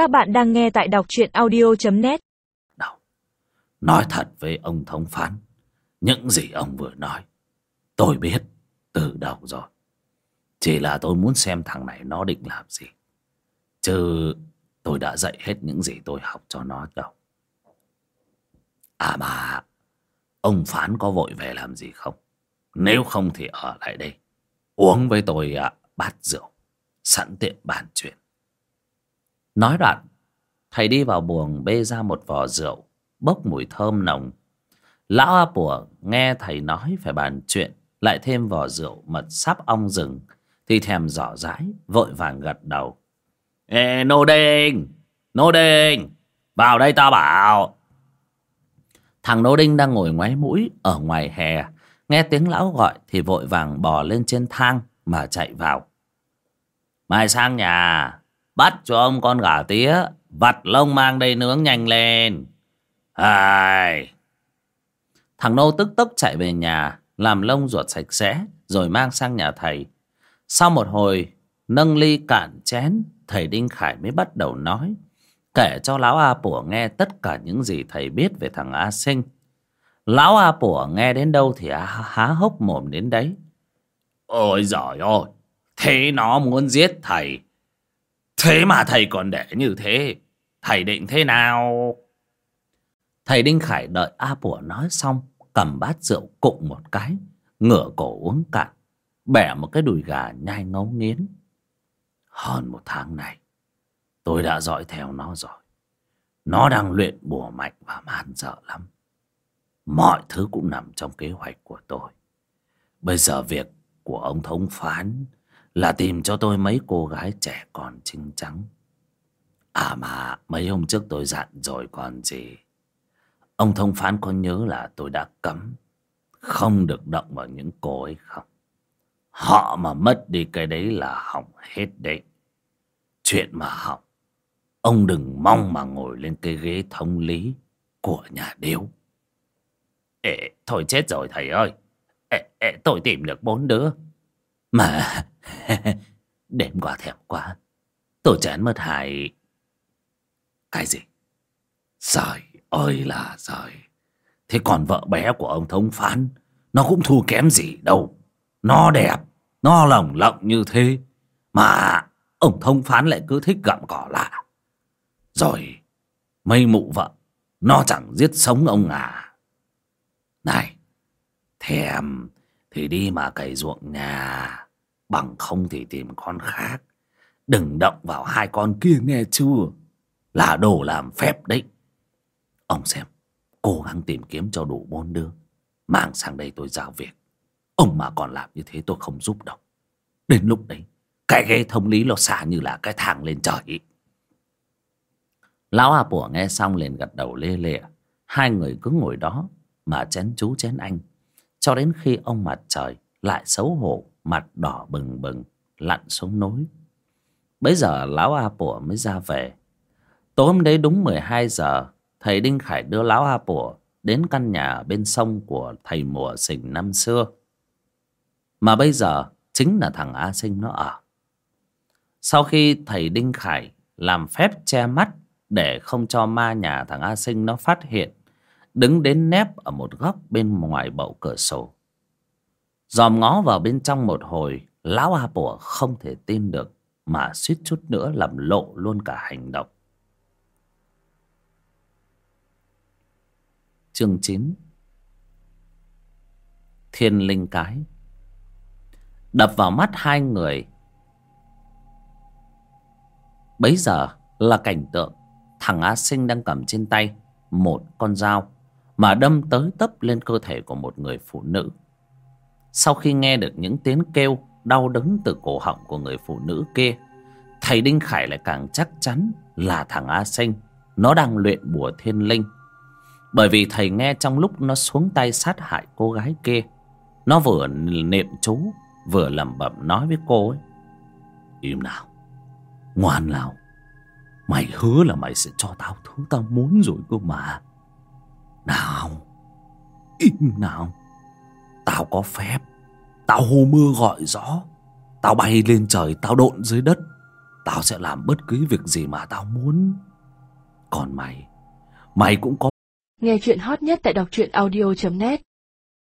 Các bạn đang nghe tại đọc truyện audio.net Đâu? Nói thật với ông thống phán Những gì ông vừa nói Tôi biết từ đầu rồi. Chỉ là tôi muốn xem thằng này nó định làm gì. Chứ tôi đã dạy hết những gì tôi học cho nó đâu. À mà Ông Phán có vội về làm gì không? Nếu không thì ở lại đây Uống với tôi à, bát rượu Sẵn tiện bàn chuyện. Nói đoạn, Thầy đi vào buồng bê ra một vò rượu, Bốc mùi thơm nồng. Lão A Pùa nghe thầy nói phải bàn chuyện, Lại thêm vò rượu mật sắp ong rừng, Thì thèm rõ rãi Vội vàng gật đầu. Ê, Nô Đinh! Nô Đinh! Vào đây tao bảo. Thằng Nô Đinh đang ngồi ngoáy mũi Ở ngoài hè, Nghe tiếng lão gọi Thì vội vàng bò lên trên thang Mà chạy vào. Mai sang nhà. Bắt cho ông con gà tía, Vặt lông mang đây nướng nhanh lên. Ai... Thằng Nô tức tốc chạy về nhà, Làm lông ruột sạch sẽ, Rồi mang sang nhà thầy. Sau một hồi, Nâng ly cạn chén, Thầy Đinh Khải mới bắt đầu nói, Kể cho Lão A Pủa nghe tất cả những gì thầy biết về thằng A Sinh. Lão A Pủa nghe đến đâu thì há hốc mồm đến đấy. Ôi giỏi ơi, Thế nó muốn giết thầy. Thế mà thầy còn để như thế. Thầy định thế nào? Thầy Đinh Khải đợi A Pủa nói xong, Cầm bát rượu cụng một cái, Ngửa cổ uống cạn, Bẻ một cái đùi gà nhai ngấu nghiến. Hơn một tháng này Tôi đã dõi theo nó rồi. Nó đang luyện bùa mạnh và man dợ lắm. Mọi thứ cũng nằm trong kế hoạch của tôi. Bây giờ việc của ông thống phán là tìm cho tôi mấy cô gái trẻ còn trinh trắng. À mà mấy hôm trước tôi dặn rồi còn gì. Ông thông phán có nhớ là tôi đã cấm Không được động vào những cô ấy không? Họ mà mất đi cái đấy là hỏng hết đấy. Chuyện mà hỏng Ông đừng mong mà ngồi lên cái ghế thống lý Của nhà điếu. Ê, thôi chết rồi thầy ơi. Ê, ê, Tôi tìm được bốn đứa. Mà, Đêm qua thèm quá. Tôi chán mất hại Cái gì? Trời ơi là trời Thế còn vợ bé của ông thống phán, Nó cũng thua kém gì đâu. Nó đẹp, Nó lồng lộng như thế, Mà ông thông phán lại cứ thích gặm cỏ lạ. Rồi Mây mụ vợ, Nó chẳng giết sống ông à. Này, Thèm thì đi mà cày ruộng nhà. Bằng không thì tìm con khác. Đừng động vào hai con kia nghe chưa? Là đồ làm phép đấy. Ông xem, Cố gắng tìm kiếm cho đủ bốn đứa Mang sang đây tôi giao việc. Ông mà còn làm như thế tôi không giúp đâu. Đến lúc đấy, Cái ghế thông lý nó xả như là cái thang lên trời ý. Lão A Pủa nghe xong liền gật đầu lê lịa. Hai người cứ ngồi đó Mà chén chú chén anh. Cho đến khi ông mặt trời Lại xấu hổ Mặt đỏ bừng bừng Lặn xuống núi Bấy giờ lão A Pủa mới ra về Tối hôm đấy đúng 12 giờ thầy Đinh Khải đưa lão A Pủa đến căn nhà bên sông của thầy mùa sình năm xưa. Mà bây giờ chính là thằng A Sinh nó ở. Sau khi thầy Đinh Khải làm phép che mắt để không cho ma nhà thằng A Sinh nó phát hiện, đứng đến nép ở một góc bên ngoài bậu cửa sổ. Dòm ngó vào bên trong một hồi, lão A bùa không thể tin được mà suýt chút nữa làm lộ luôn cả hành động. Chương 9 Thiên linh cái Đập vào mắt hai người Bấy giờ là cảnh tượng Thằng A Sinh đang cầm trên tay Một con dao mà đâm tới tấp lên cơ thể của một người phụ nữ. Sau khi nghe được những tiếng kêu Đau đớn từ cổ họng của người phụ nữ kia, Thầy Đinh Khải lại càng chắc chắn Là thằng A Sinh Nó đang luyện bùa thiên linh. Bởi vì thầy nghe trong lúc nó xuống tay sát hại cô gái kia, Nó vừa niệm chú, Vừa lẩm bẩm nói với cô ấy, Im nào, Ngoan nào. Mày hứa là mày sẽ cho tao thứ tao muốn rồi cơ mà. Nào, Im nào. Tao có phép. Tao hô mưa gọi gió. Tao bay lên trời, Tao độn dưới đất. Tao sẽ làm bất cứ việc gì mà tao muốn. Còn mày Mày cũng có Nghe chuyện hot nhất tại đọc truyện audio.net